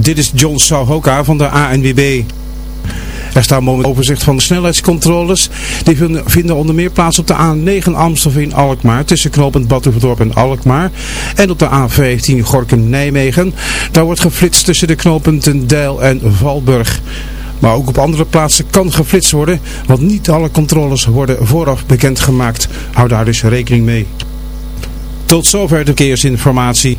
Dit is John Souhoka van de ANWB. Er staat momenteel overzicht van de snelheidscontroles. Die vinden onder meer plaats op de A9 Amstelveen-Alkmaar tussen knooppunt Batuverdorp en Alkmaar. En op de A15 Gorkum-Nijmegen. Daar wordt geflitst tussen de knooppunten Deil en Valburg. Maar ook op andere plaatsen kan geflitst worden, want niet alle controles worden vooraf bekendgemaakt. Hou daar dus rekening mee. Tot zover de verkeersinformatie.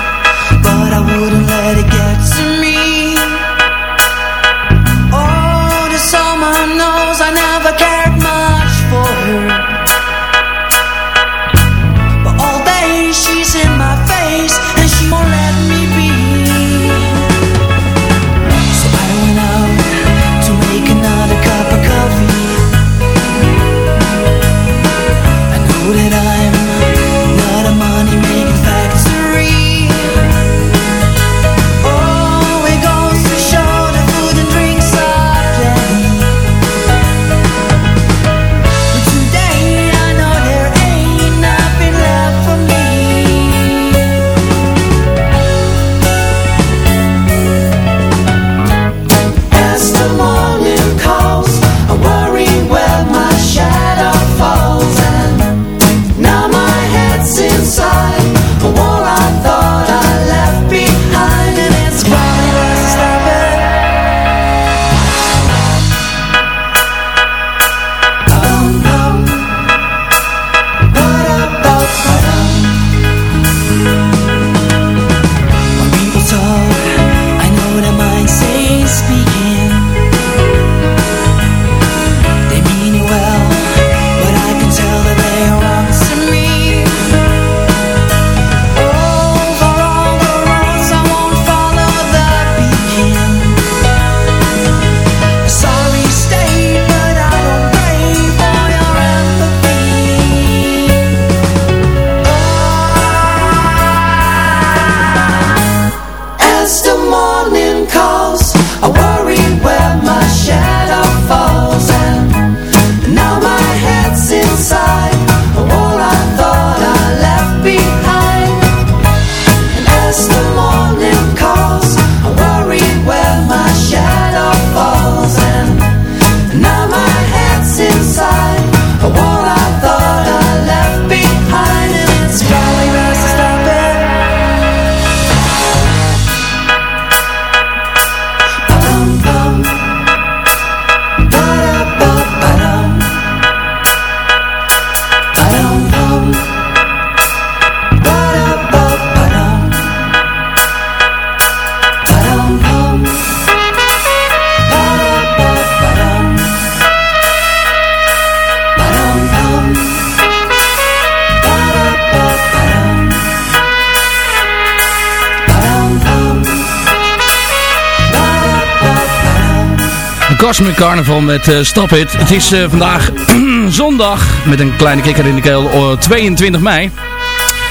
Cosmic Carnival met uh, Stop It. Het is uh, vandaag zondag met een kleine kikker in de keel, uh, 22 mei.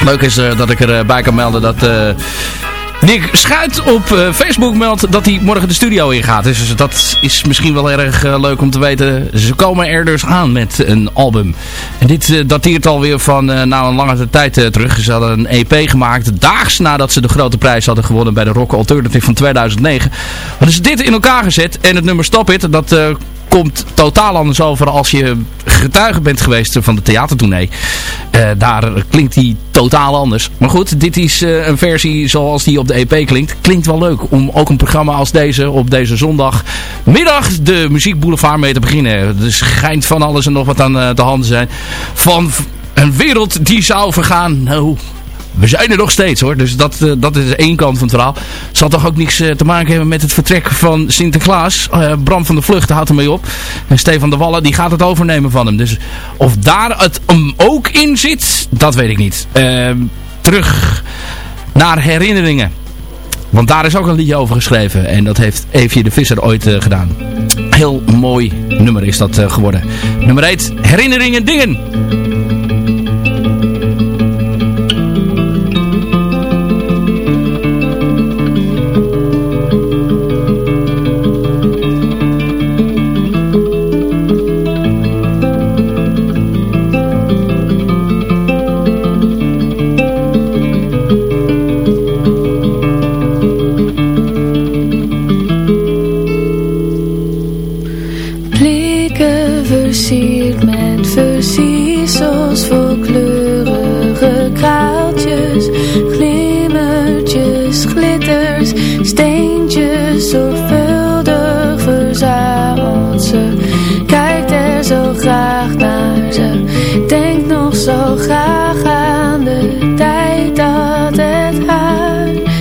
Leuk is dat ik erbij kan melden dat Nick Schuit op uh, Facebook meldt dat hij morgen de studio ingaat. Dus dat is misschien wel erg uh, leuk om te weten. Ze komen er dus aan met een album. En dit uh, dateert alweer van nou een lange tijd terug. Ze hadden een EP gemaakt daags nadat ze de grote prijs hadden gewonnen bij de Rock Alternative van 2009. Wat is dit in elkaar gezet en het nummer Stop It, dat komt totaal anders over als je getuige bent geweest van de theatertournee. Uh, daar klinkt hij totaal anders. Maar goed, dit is uh, een versie zoals die op de EP klinkt. Klinkt wel leuk om ook een programma als deze op deze zondagmiddag de Muziek Boulevard mee te beginnen. Er schijnt van alles en nog wat aan uh, de hand te zijn. Van een wereld die zou vergaan. Nou, we zijn er nog steeds hoor. Dus dat, uh, dat is één kant van het verhaal. Zal toch ook niks uh, te maken hebben met het vertrek van Sinterklaas. Uh, Bram van de Vlucht houdt ermee op. En Stefan de Wallen die gaat het overnemen van hem. Dus of daar het hem ook in zit, dat weet ik niet. Terug naar herinneringen. Want daar is ook een liedje over geschreven. En dat heeft Evie de Visser ooit gedaan. Heel mooi nummer is dat geworden. Nummer 1, Herinneringen Dingen.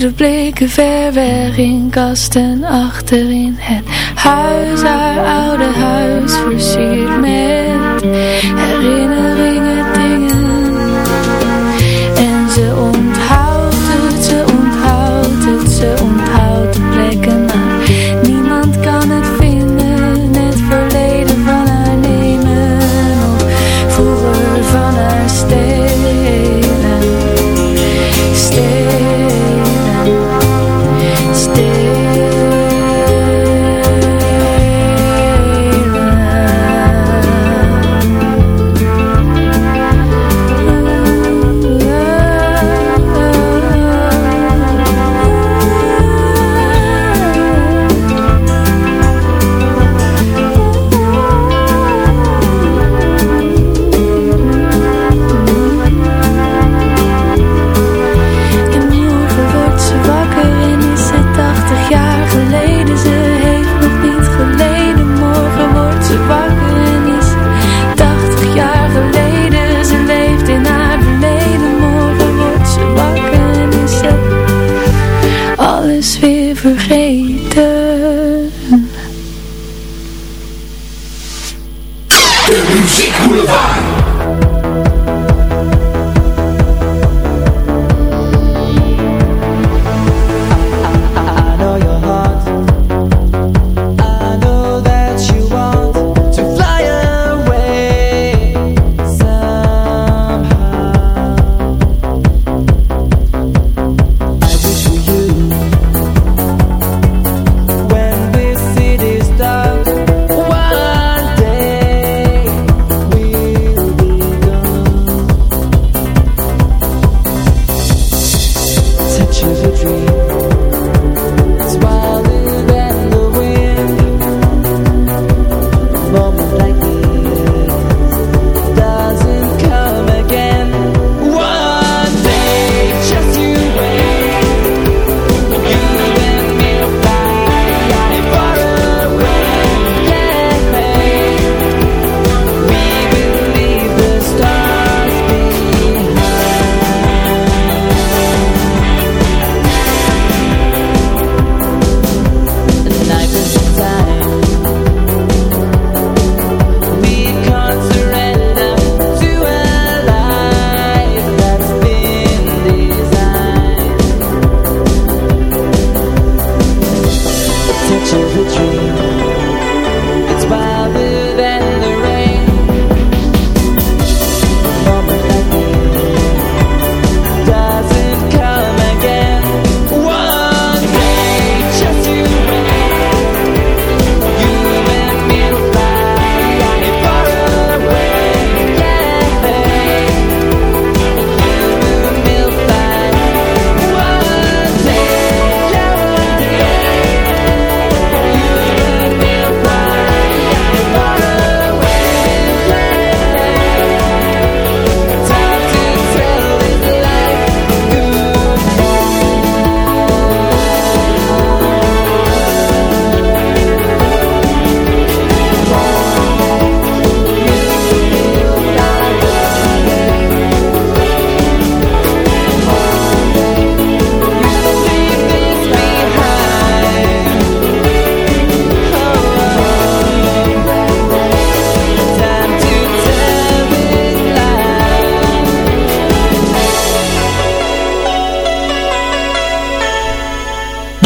Versierde blikken ver kasten achterin het huis.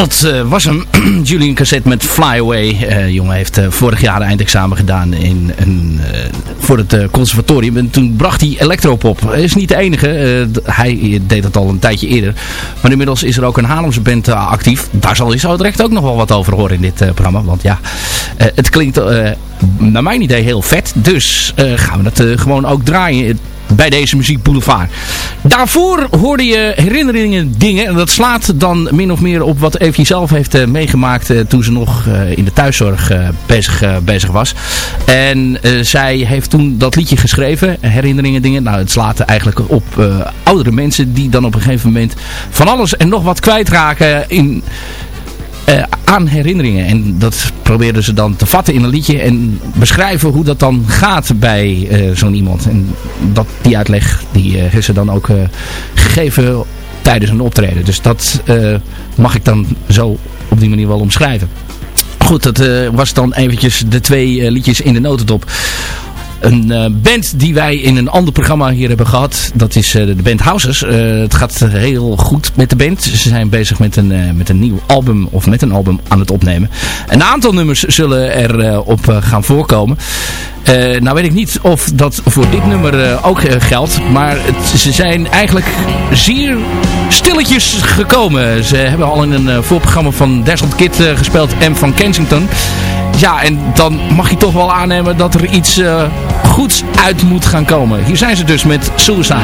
Dat eh, was hem. Julian Cassette met Fly Away. Eh jongen heeft eh, vorig jaar de eindexamen gedaan in een, voor het conservatorium. En toen bracht hij electropop. Hij is niet de enige. Hij deed dat al een tijdje eerder. Maar inmiddels is er ook een Haarlemse band actief. Daar zal je zo direct ook nog wel wat over horen in dit programma. Want ja, het klinkt naar mijn idee heel vet. Dus gaan we dat gewoon ook draaien bij deze Muziek Boulevard. Daarvoor hoorde je herinneringen dingen. En dat slaat dan min of meer op wat Evie zelf heeft eh, meegemaakt eh, toen ze nog eh, in de thuiszorg bezig, bezig was. En zij heeft toen dat liedje geschreven, herinneringen dingen. Nou, het slaat eigenlijk op oudere mensen die dan op een gegeven moment van alles en nog wat kwijtraken in aan herinneringen. En dat probeerden ze dan te vatten in een liedje en beschrijven hoe dat dan gaat bij eh, zo'n iemand. En dat, die uitleg die eh, heeft ze dan ook eh, gegeven tijdens een optreden. Dus dat eh, mag ik dan zo op die manier wel omschrijven. Goed, dat eh, was dan eventjes de twee eh, liedjes in de notendop. Een eh, band die wij in een ander programma hier hebben gehad. Dat is eh, de band Houses. Eh, het gaat heel goed met de band. Ze zijn bezig met een, met een nieuw album. Of met een album aan het opnemen. Een aantal nummers zullen er eh, op gaan voorkomen. Nou weet ik niet of dat voor dit nummer ook geldt. Maar het, ze zijn eigenlijk zeer stilletjes gekomen. Ze hebben al in een voorprogramma van Desert Kid gespeeld. En van Kensington. Ja, en dan mag je toch wel aannemen dat er iets eh, goeds uit moet gaan komen. Hier zijn ze dus met Suicide.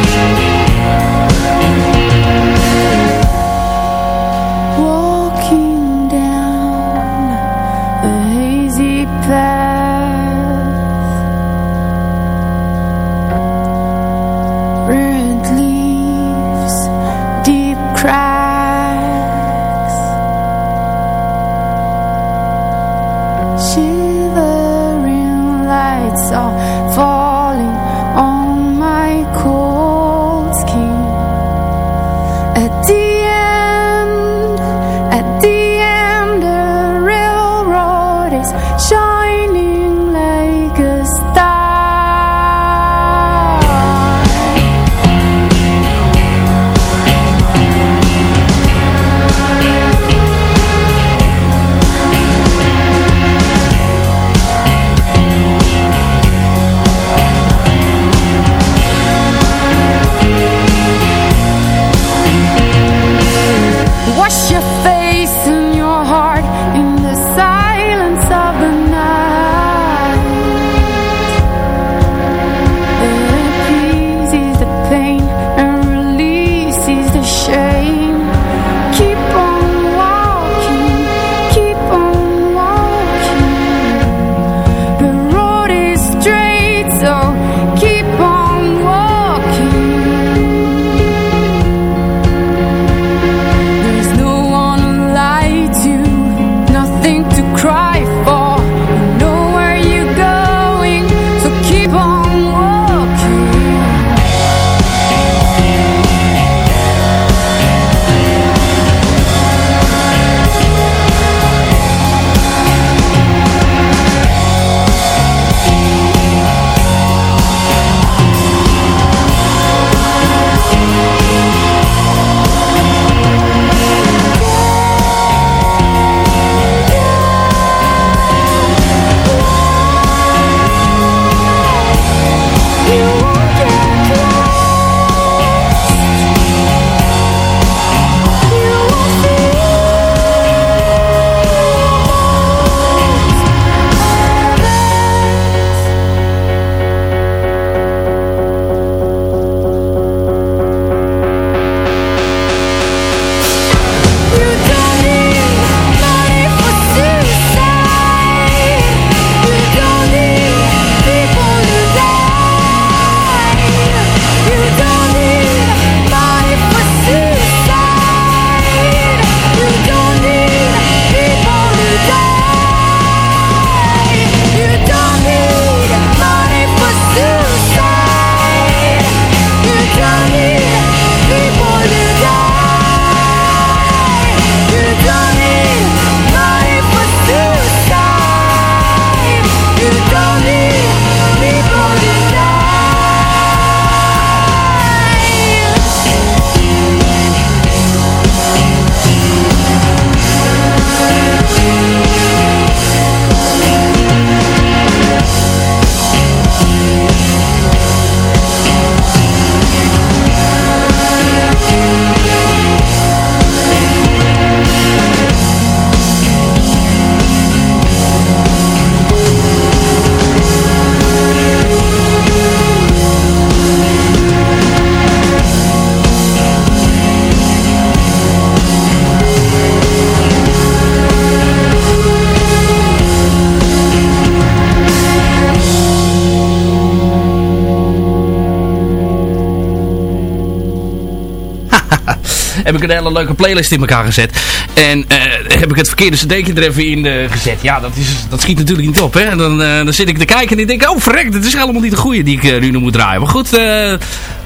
Heb ik een hele leuke playlist in elkaar gezet. En heb ik het verkeerde cd'tje er even in gezet. Ja, dat, is, dat schiet natuurlijk niet op. Hè? En dan, dan zit ik te kijken en ik denk, oh verrek, dat is helemaal niet de goede die ik nu nog moet draaien. Maar goed,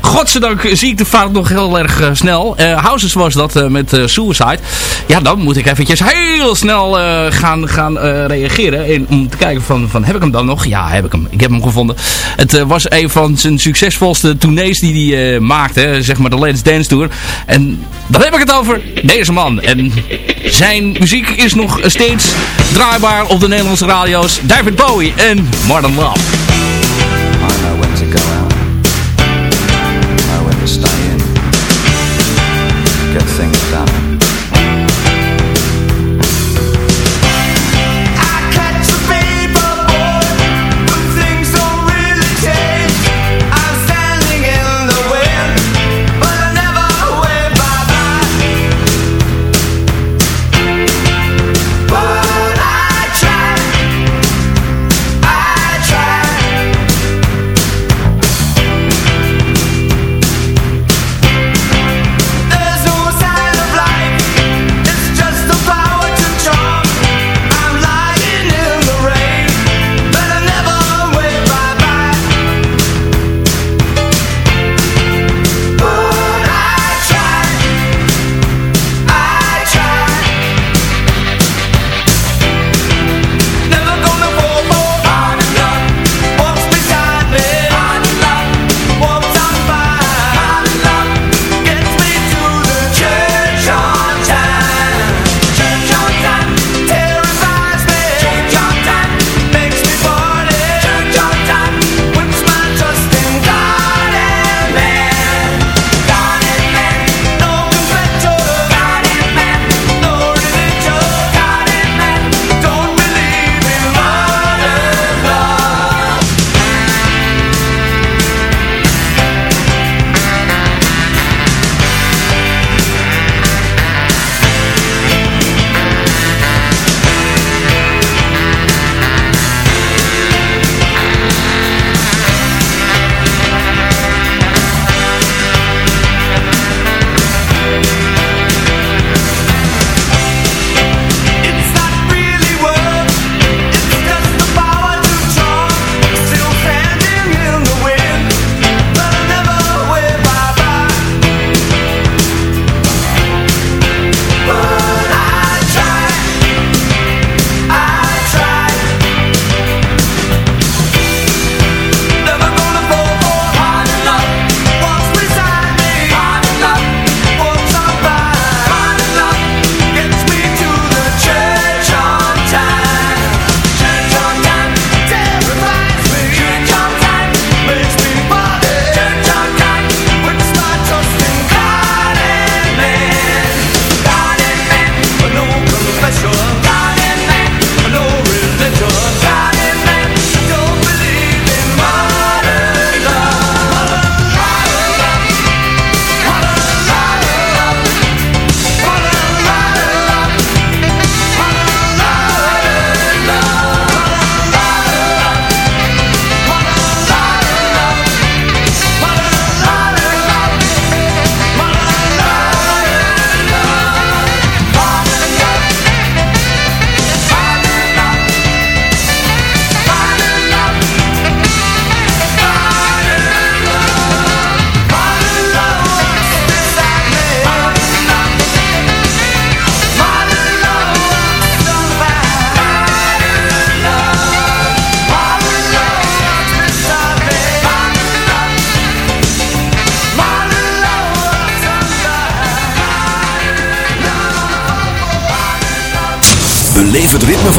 godzijdank zie ik de fout nog heel erg snel. Houses was dat met Suicide. Ja, dan moet ik eventjes heel snel gaan, gaan reageren. En om te kijken van, van, heb ik hem dan nog? Ja, heb ik hem. Ik heb hem gevonden. Het was een van zijn succesvolste tournees die hij maakte. Zeg maar de Let's Dance Tour. En dan heb ik het over deze man. En zijn muziek is nog steeds draaibaar op de Nederlandse radio's. David Bowie en Modern Love.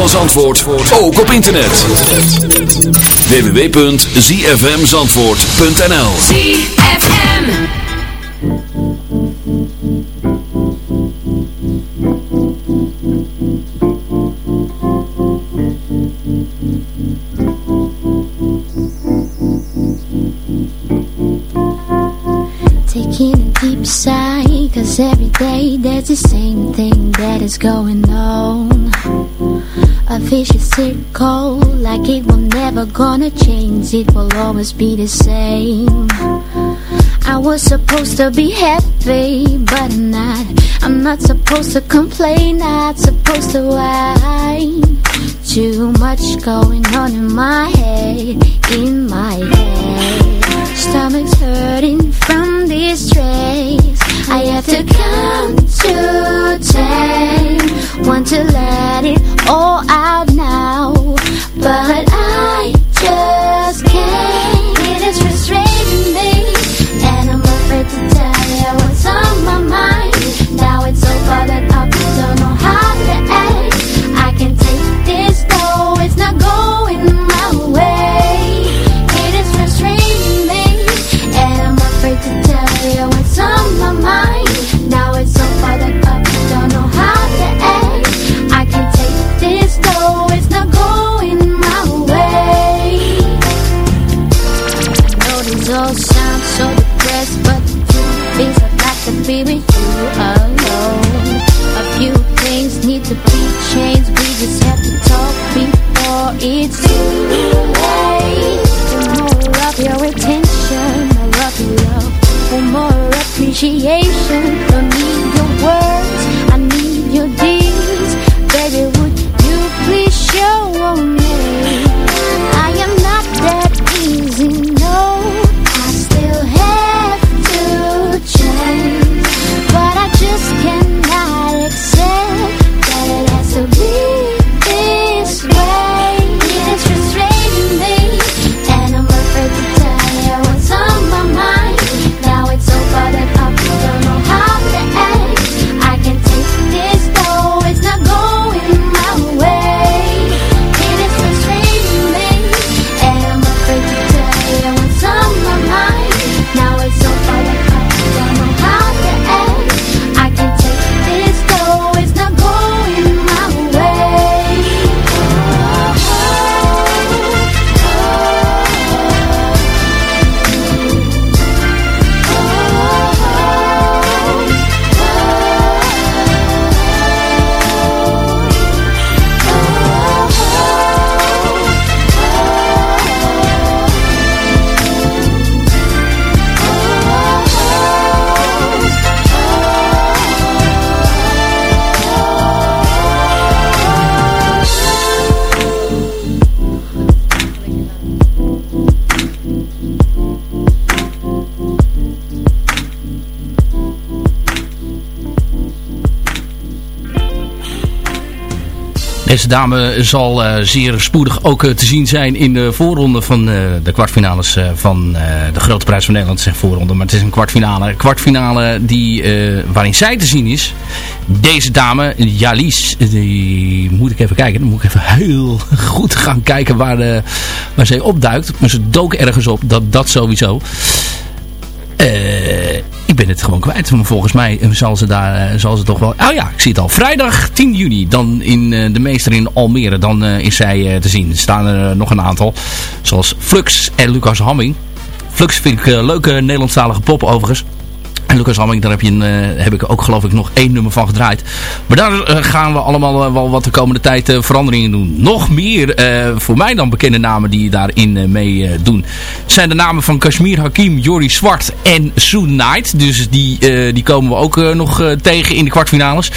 Van Zandvoort ook op internet. www.zfmzandvoort.nl ZFM Taking a deep sigh Cause every day there's the same thing that is going on A vicious circle, like it will never gonna change, it will always be the same. I was supposed to be happy, but I'm not. I'm not supposed to complain, not supposed to whine. Too much going on in my head, in my head. Stomach's hurting from this stress. I have to count to ten. Want to let it all out now, but I just Deze dame zal eh, zeer spoedig ook eh, te zien zijn in de voorronde van eh, de kwartfinales van de Grote Prijs van Nederland. Zeg voorronde, maar het is een kwartfinale. Een kwartfinale die, waarin zij te zien is. Deze dame, Jalies, die moet ik even kijken. Dan moet ik even heel goed gaan kijken waar, de, waar zij opduikt. Maar ze dook ergens op, dat, dat sowieso. Eh, ik ben het gewoon kwijt. Maar volgens mij zal ze daar eh, zal ze toch wel... Oh ja, ik zie het al. Vrijdag 10 juni. Dan in eh, de meester in Almere. Dan eh, is zij eh, te zien. Er staan er nog een aantal. Zoals Flux en Lucas Hamming. Flux vind ik leuke Nederlandstalige pop overigens. En Lucas Hamming, daar heb, je een, eh, heb ik ook geloof ik nog één nummer van gedraaid. Maar daar eh, gaan we allemaal eh, wel wat de komende tijd veranderingen doen. Nog meer voor mij dan bekende namen die daarin mee doen. Zijn de namen van Kashmir Hakim, Jori Zwart en Sue Knight. Dus die, die komen we ook nog tegen in de kwartfinales.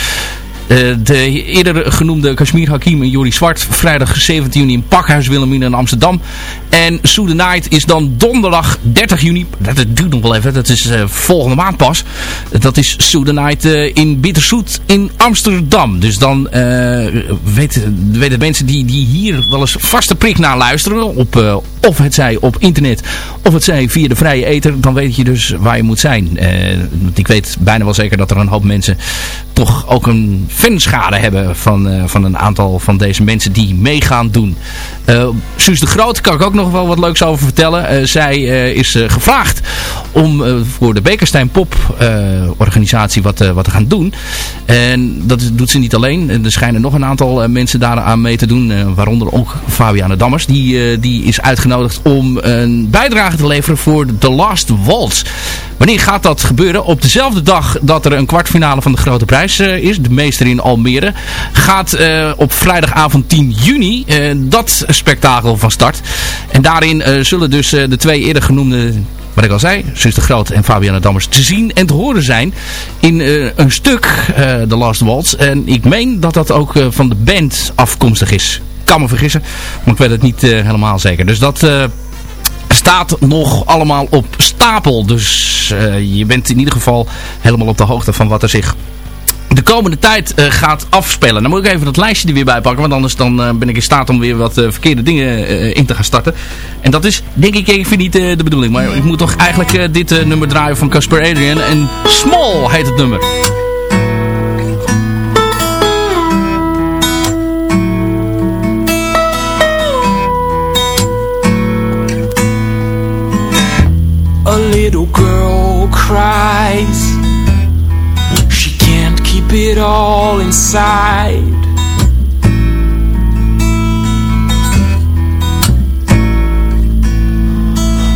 Eh, de eerder genoemde Kashmir Hakim en Jori Zwart vrijdag 17 juni in Pakhuis Wilhelmina in Amsterdam. En Sue Night is dan donderdag 30 juni. Dat, duurt nog wel even, dat is eh, volgende maand pas. Dat is Sue Night eh, in Bitterzoet in Amsterdam. Dus dan weten, weten mensen die, die hier wel eens vaste prik naar luisteren. Op, of het zij op internet of het zij via de vrije ether. Dan weet je dus waar je moet zijn. Ik weet bijna wel zeker dat er een hoop mensen toch ook een fanschade hebben van, eh, van een aantal van deze mensen die mee gaan doen. Eh Suus de Groot kan ik ook nog wel wat leuks over vertellen. Eh, zij is gevraagd om voor de Bekerstein Pop organisatie wat, wat te gaan doen. En dat doet ze niet alleen. Er schijnen nog een aantal mensen daaraan mee te doen. waaronder ook Fabiana Dammers. Die, die is uitgenodigd om een bijdrage te leveren voor The Last Waltz. Wanneer gaat dat gebeuren? Op dezelfde dag dat er een kwartfinale van de Grote Prijs eh, is. De meester in Almere. Gaat eh, op vrijdagavond 10 juni eh, dat spektakel van start. En daarin zullen dus de twee eerder genoemde wat ik al zei, Sus de Groot en Fabiana Dammers te zien en te horen zijn in een stuk, The Last Waltz. En ik meen dat dat ook van de band afkomstig is. Kan me vergissen, maar ik weet het niet helemaal zeker. Dus dat staat nog allemaal op stapel. Dus je bent in ieder geval helemaal op de hoogte van wat er zich de komende tijd uh, gaat afspelen. Dan moet ik even dat lijstje er weer bij pakken. Want anders dan, uh, ben ik in staat om weer wat uh, verkeerde dingen in te gaan starten. En dat is denk ik even niet de bedoeling. Maar ik moet toch eigenlijk dit nummer draaien van Casper Adrian. En Small heet het nummer. A little girl cries keep it all inside.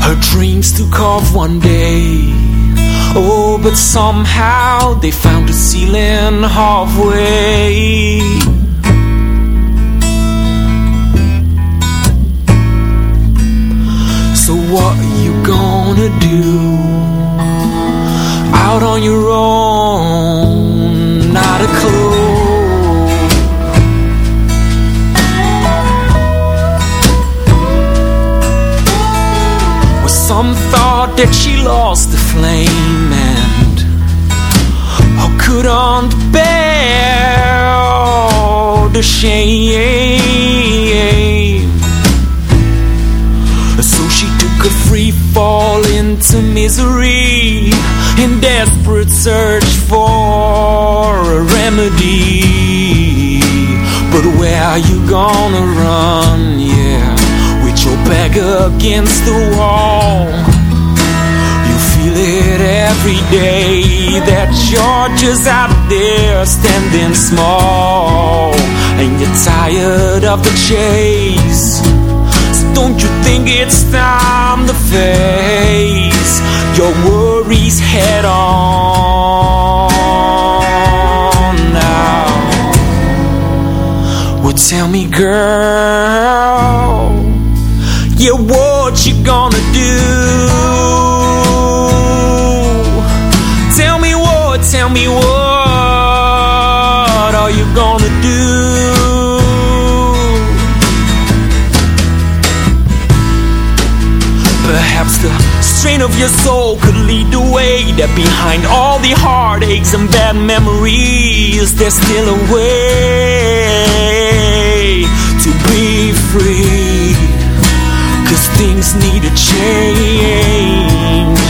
Her dreams took off one day. Oh, but somehow they found a ceiling halfway. So, what are you gonna do out on your own? A clue. Some thought that she lost the flame and or couldn't bear the shame. So she took a free fall into misery in desperate search Are you gonna run? Yeah, with your back against the wall. You feel it every day that you're just out there standing small, and you're tired of the chase. So don't you think it's time to face your worries head on? Tell me, girl, yeah, what you gonna do? Tell me what, tell me what are you gonna strain of your soul could lead the way. That behind all the heartaches and bad memories There's still a way to be free. Cause things need a change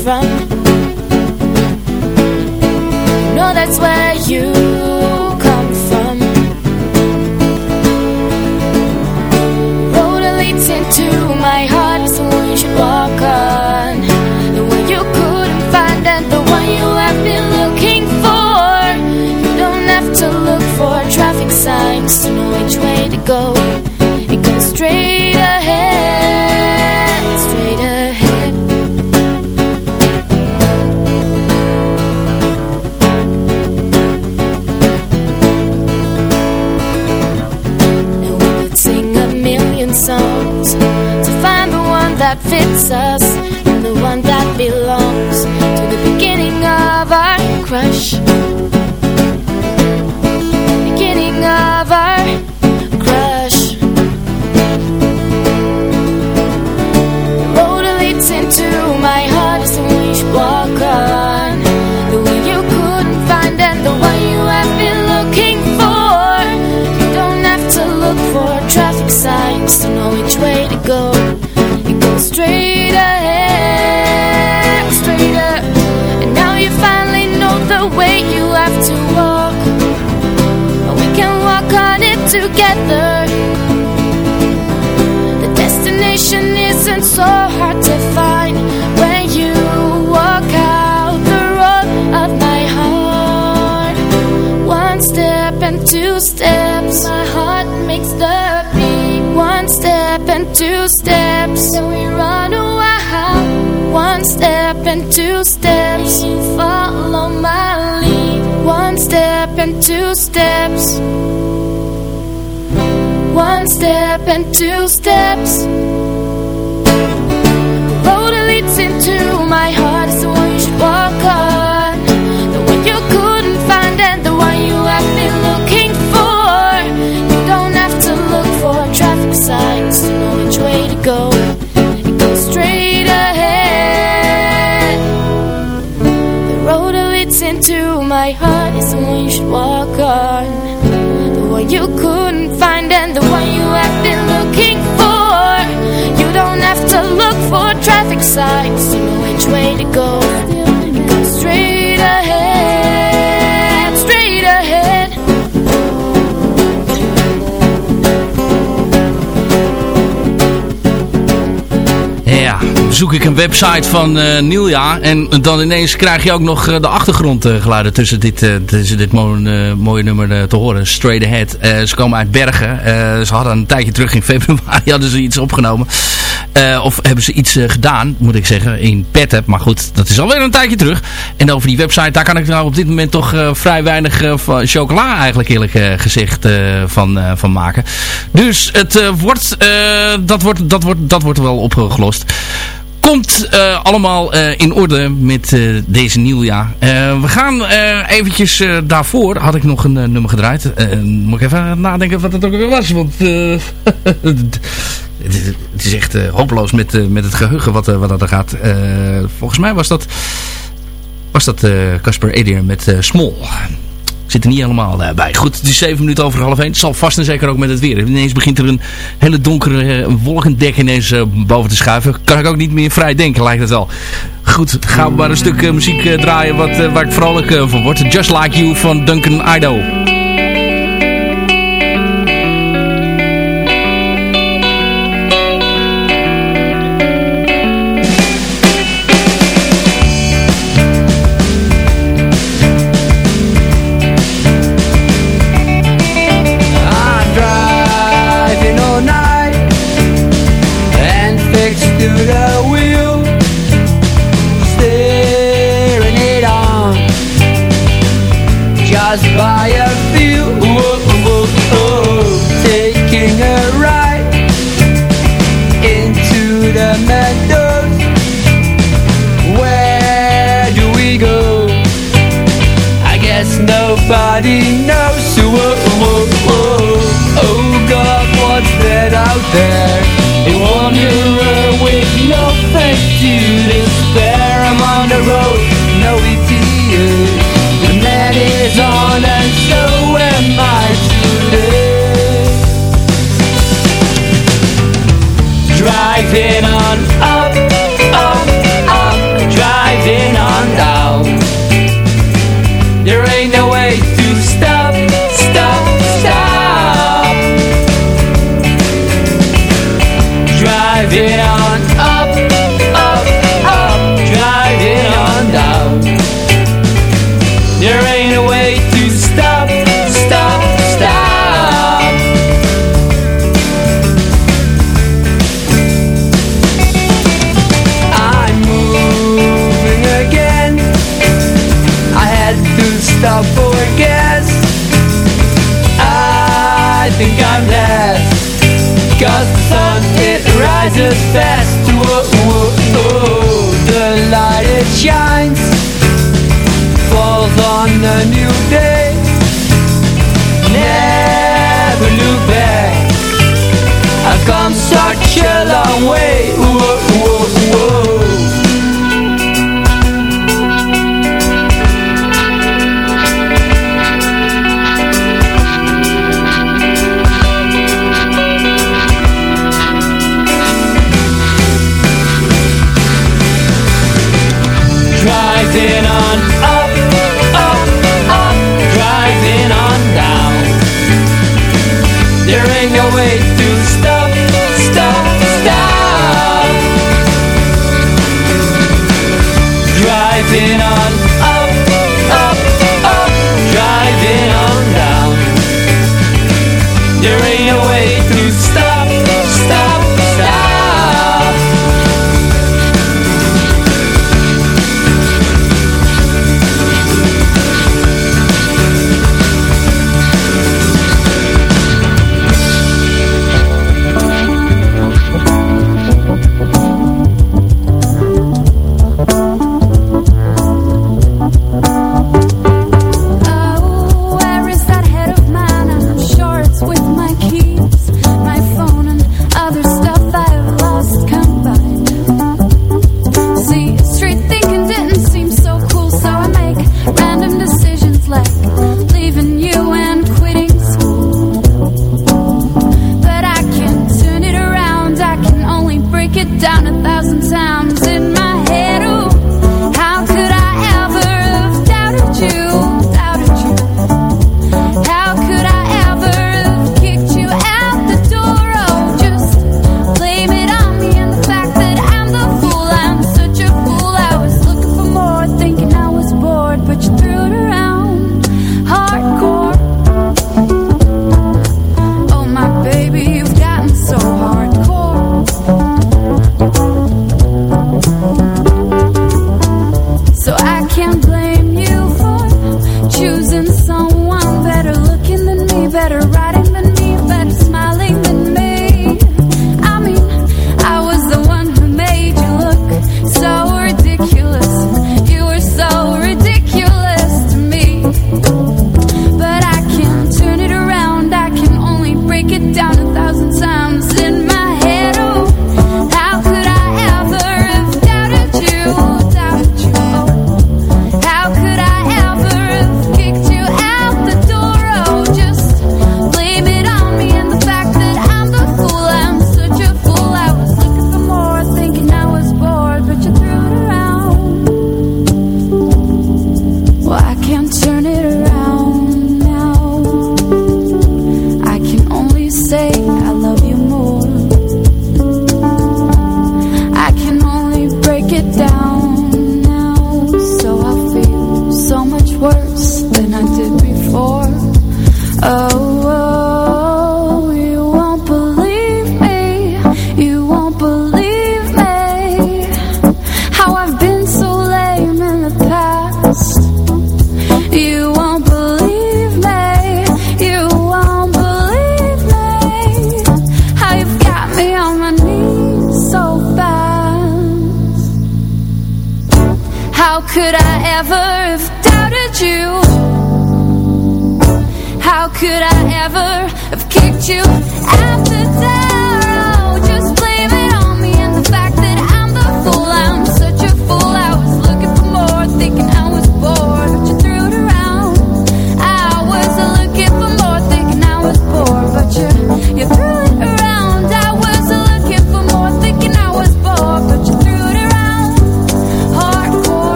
You know that's where you come from. Road leads into my heart one you should walk on. The one you couldn't find and the one you have been looking for. You don't have to look for traffic signs to know which way to go. It goes straight fits us and the one that belongs to the beginning of our crush. Beginning of our crush. The road leads into my heart the one should walk on. The one you couldn't find and the one you have been looking for. You don't have to look for traffic signs to know which way two steps, my heart makes the beat. One step and two steps, then we run. One step and two steps, you follow my lead. One step and two steps. One step and two steps. My heart is the one you should walk on. The one you couldn't find and the one you have been looking for. You don't have to look for traffic signs to know which way to go. It goes straight ahead. The road leads into my heart is the one you should walk on. The one you couldn't traffic signs to know which way to go. Zoek ik een website van Nilja en dan ineens krijg je ook nog eh, de achtergrondgeluiden tussen dit, eh, tussen dit mooie, mooie nummer te horen. Straight Ahead. Eh, ze komen uit Bergen. Ze hadden een tijdje terug in februari hadden ze iets opgenomen. Of hebben ze iets gedaan, moet ik zeggen, in Pet Maar goed, dat is alweer een tijdje terug. En over die website, daar kan ik nou op dit moment toch vrij weinig chocola eigenlijk eerlijk gezegd van, van maken. Dus het wordt, dat wordt, dat wordt, dat wordt wel opgelost. Komt eh, allemaal eh, in orde met eh, deze nieuwjaar. We gaan eventjes daarvoor, had ik nog een nummer gedraaid. Moet ik even nadenken wat het ook weer was. Want het, is echt hopeloos met, met het geheugen wat, wat dat er gaat. Volgens mij was dat was dat Casper Edier met Small. Zit er niet helemaal eh, bij. Goed, het is 7 minuten over half 1. Het zal vast en zeker ook met het weer. Ineens begint er een hele donkere uh, wolkendek ineens eh, boven te schuiven. Kan ik ook niet meer vrij denken, lijkt het wel. Goed, gaan we maar een stuk eh, muziek eh, draaien wat, eh, waar ik vrolijk eh, van word. Just Like You van Duncan Idaho. On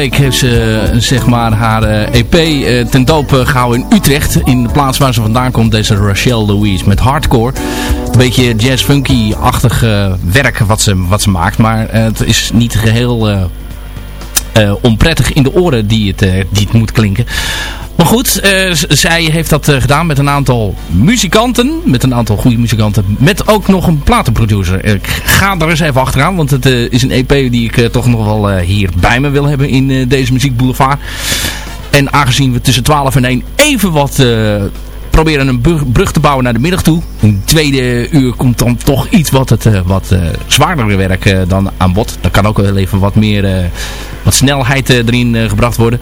week heeft ze zeg maar, haar eh, EP eh, ten doop eh, gehouden in Utrecht. In de plaats waar ze vandaan komt, deze Rachelle Louise met hardcore. Een beetje jazz-funky-achtig werk wat ze, wat ze maakt. Maar het is niet geheel... Onprettig in de oren die het, die het moet klinken. Maar goed, eh, zij heeft dat eh, gedaan met een aantal muzikanten. Met een aantal goede muzikanten. Met ook nog een platenproducer. Ik ga er eens even achteraan. Want het eh, is een EP die ik toch nog wel hier bij me wil hebben in deze muziekboulevard. En aangezien we tussen 12 en 1 even wat proberen een brug te bouwen naar de middag toe. In tweede uur komt dan toch iets wat, het, wat zwaardere werk dan aan bod. Dan kan ook wel even wat meer wat snelheid erin gebracht worden.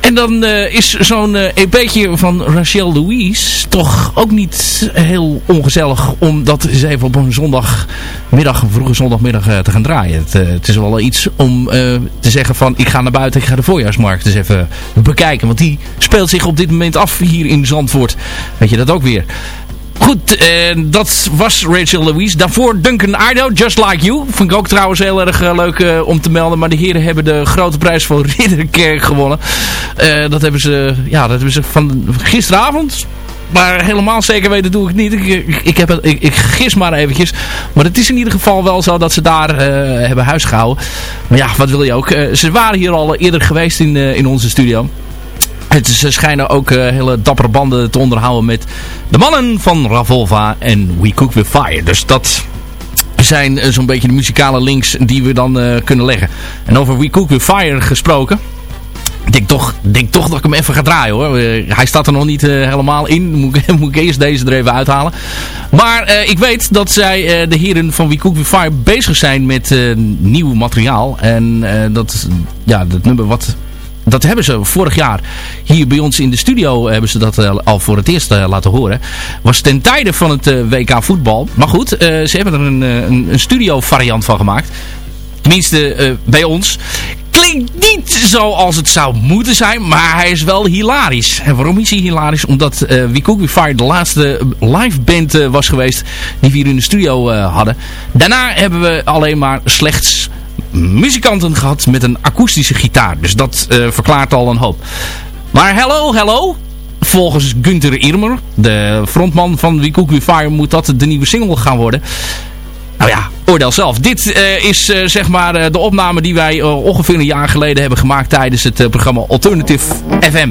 En dan uh, is zo'n uh, EP'tje van Rachel Louise toch ook niet heel ongezellig om dat eens even op een zondagmiddag, vroege zondagmiddag uh, te gaan draaien. Het, het, is wel iets om te zeggen van ik ga naar buiten, ik ga de voorjaarsmarkt eens even bekijken. Want die speelt zich op dit moment af hier in Zandvoort. Weet je dat ook weer. Goed, uh, dat was Rachel Louise. Daarvoor Duncan Idaho, Just Like You. Vond ik ook trouwens heel erg uh, leuk uh, om te melden. Maar de heren hebben de grote prijs van Ridderkerk gewonnen. dat hebben ze, ja, dat hebben ze van gisteravond. Maar helemaal zeker weten doe ik niet. Ik, ik, heb het, ik, ik, gis maar eventjes. Maar het is in ieder geval wel zo dat ze daar hebben huisgehouden. Maar ja, wat wil je ook. ze waren hier al eerder geweest in, in onze studio. Het, ze schijnen ook uh, hele dappere banden te onderhouden met de mannen van Ravolva en We Cook With Fire. Dus dat zijn uh, zo'n beetje de muzikale links die we dan kunnen leggen. En over We Cook With Fire gesproken. Ik denk toch, denk toch dat ik hem even ga draaien hoor. hij staat er nog niet helemaal in. Moet ik, moet ik eerst deze er even uithalen. Maar ik weet dat zij, de heren van We Cook With Fire, bezig zijn met nieuw materiaal. En dat, ja, dat nummer wat dat hebben ze vorig jaar hier bij ons in de studio hebben ze dat uh, al voor het eerst uh, laten horen. Was ten tijde van het WK voetbal. Maar goed, ze hebben er een, een, studio variant van gemaakt. Tenminste bij ons. Klinkt niet zoals het zou moeten zijn, maar hij is wel hilarisch. En waarom is hij hilarisch? Omdat uh, We We Fire de laatste live band was geweest die we hier in de studio hadden. Daarna hebben we alleen maar slechts muzikanten gehad met een akoestische gitaar. Dus dat uh, verklaart al een hoop. Maar hello, hello. Volgens Gunther Irmer, de frontman van We Cook We Fire, moet dat de nieuwe single gaan worden. Nou ja, oordeel zelf. Dit uh, is uh, zeg maar de opname die wij ongeveer een jaar geleden hebben gemaakt tijdens het programma Alternative FM.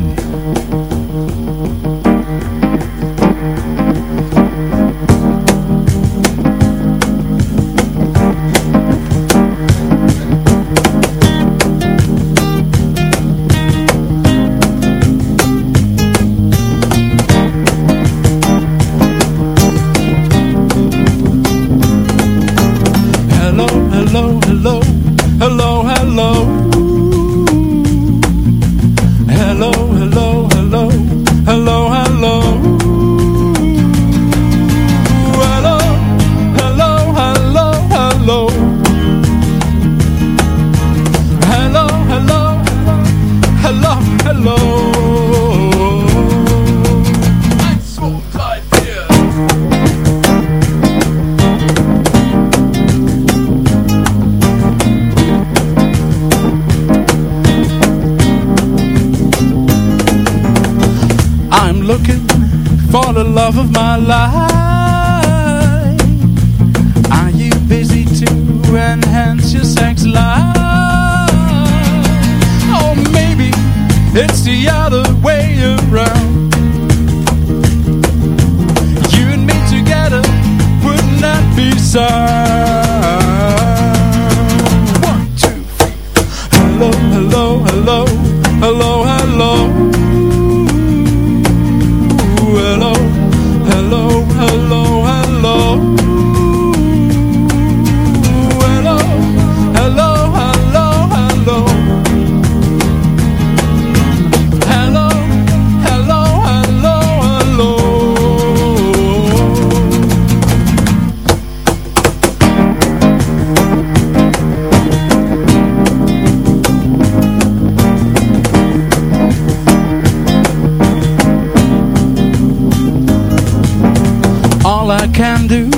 all I can do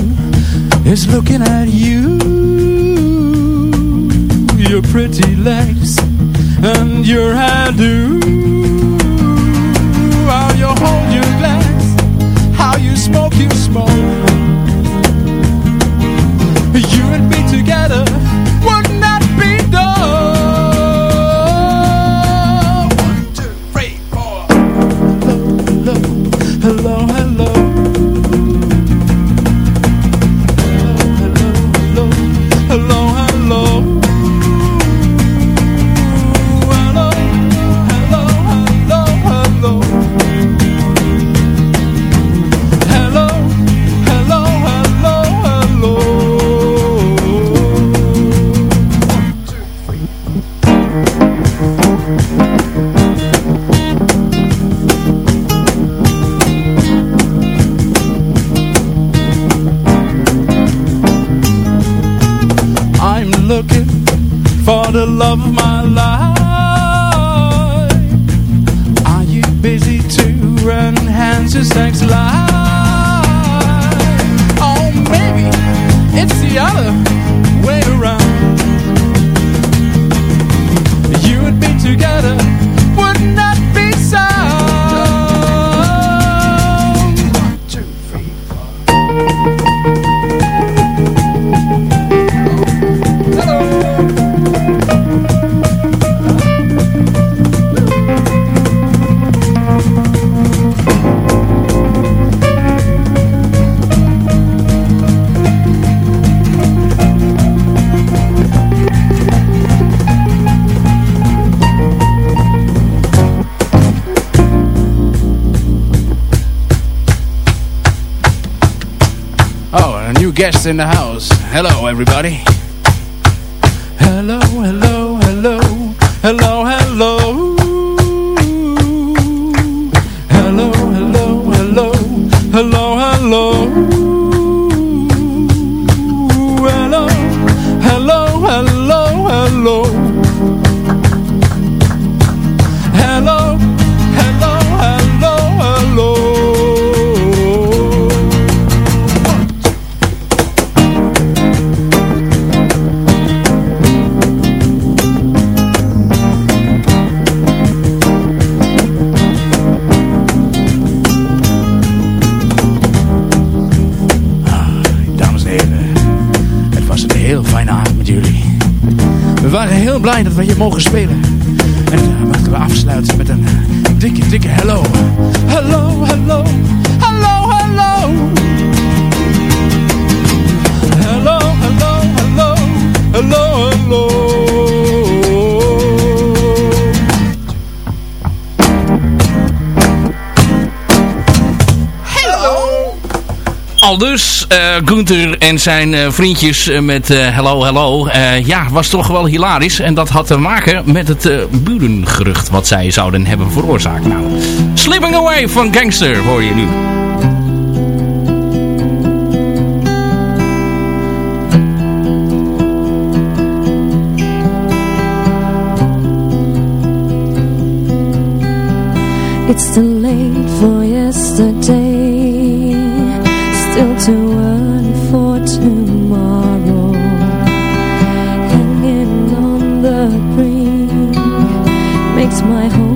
is looking at you. Your pretty legs and your hairdo Are you whole guests in the house. Hello, everybody. Hello, hello, hello, hello, hello. dat we hier mogen spelen. En uh, moeten we afsluiten met een eh, dikke, dikke hello. Hello, hello, hello, hello. Hello, hello, hello, hello, hello. Al dus uh, en zijn eh, vriendjes eh, met Hello Hello. ja, was toch wel hilarisch. En dat had te maken met het burengerucht wat zij zouden hebben veroorzaakt. Nou, Slipping Away van Gangster hoor je nu. It's too late for yesterday still to early for tomorrow. Hanging on the green makes my whole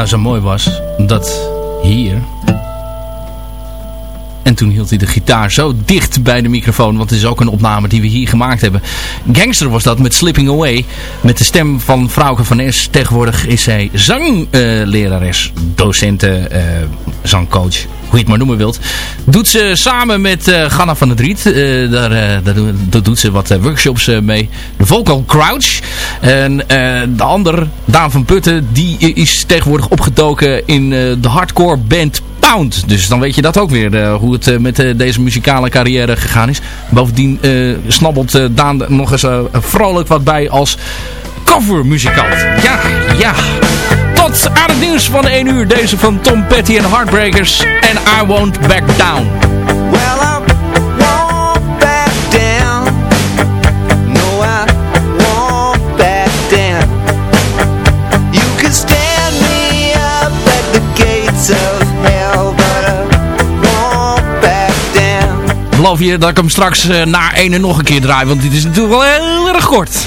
nou zo mooi was, dat hier... En toen hield hij de gitaar zo dicht bij de microfoon. Want het is ook een opname die we hier gemaakt hebben. Gangster was dat met Slipping Away. Met de stem van Frauke van S. Tegenwoordig is zij zanglerares, docenten, uh, zangcoach. Hoe je het maar noemen wilt. Doet ze samen met uh, Ganna van der Riet. Uh, daar, uh, daar, doet ze wat workshops mee. De Vocal Crouch. En de ander, Daan van Putten, die is tegenwoordig opgetoken in de hardcore band Pound. Dus dan weet je dat ook weer, hoe het met deze muzikale carrière gegaan is. Bovendien snabbelt Daan nog eens vrolijk wat bij als covermuzikant. Ja, ja. Tot aan het nieuws van 1 uur. Deze van Tom Petty en Heartbreakers. En I Won't Back Down. Well, I won't back down. No, I won't back down. You can stand me up at the gates of beloof je dat ik hem straks uh, na ene nog een keer draai. Want dit is natuurlijk wel heel erg kort.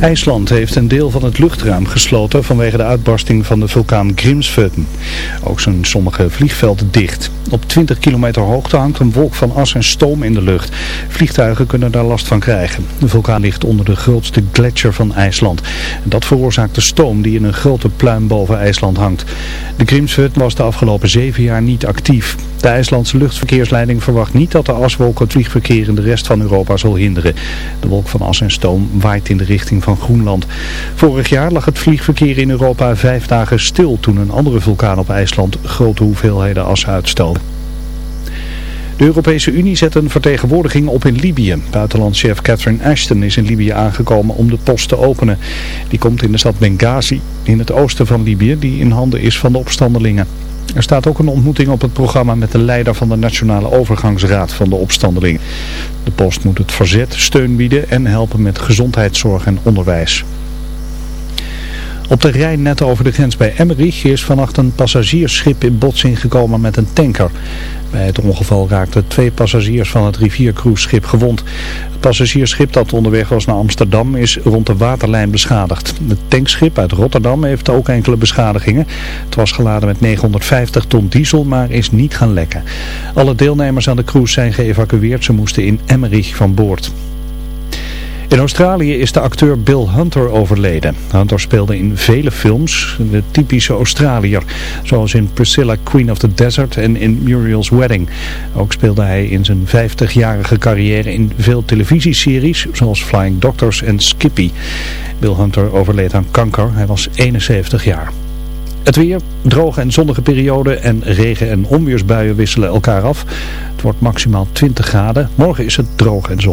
IJsland heeft een deel van het luchtruim gesloten vanwege de uitbarsting van de vulkaan Grimsvötn. Ook zijn sommige vliegvelden dicht. Op 20 kilometer hoogte hangt een wolk van as en stoom in de lucht. Vliegtuigen kunnen daar last van krijgen. De vulkaan ligt onder de grootste gletsjer van IJsland. Dat veroorzaakt de stoom die in een grote pluim boven IJsland hangt. De Grimsvötn was de afgelopen zeven jaar niet actief. De IJslandse luchtverkeersleiding verwacht niet dat de aswolk het vliegverkeer in de rest van Europa zal hinderen. De wolk van as en stoom waait in de richting van Groenland. Vorig jaar lag het vliegverkeer in Europa vijf dagen stil toen een andere vulkaan op IJsland grote hoeveelheden as uitstelde. De Europese Unie zet een vertegenwoordiging op in Libië. Buitenlandchef Catherine Ashton is in Libië aangekomen om de post te openen. Die komt in de stad Benghazi in het oosten van Libië die in handen is van de opstandelingen. Er staat ook een ontmoeting op het programma met de leider van de Nationale Overgangsraad van de opstandelingen. De post moet het verzet steun bieden en helpen met gezondheidszorg en onderwijs. Op de Rijn net over de grens bij Emmerich is vannacht een passagiersschip in botsing gekomen met een tanker. Bij het ongeval raakten twee passagiers van het riviercruiseschip gewond. Het passagiersschip dat onderweg was naar Amsterdam is rond de waterlijn beschadigd. Het tankschip uit Rotterdam heeft ook enkele beschadigingen. Het was geladen met 950 ton diesel, maar is niet gaan lekken. Alle deelnemers aan de cruise zijn geëvacueerd. Ze moesten in Emmerich van boord. In Australië is de acteur Bill Hunter overleden. Hunter speelde in vele films de typische Australiër, zoals in Priscilla Queen of the Desert en in Muriel's Wedding. Ook speelde hij in zijn 50-jarige carrière in veel televisieseries, zoals Flying Doctors en Skippy. Bill Hunter overleed aan kanker, hij was 71 jaar. Het weer, droge en zonnige periode en regen- en onweersbuien wisselen elkaar af. Het wordt maximaal 20 graden. Morgen is het droog en zonnig.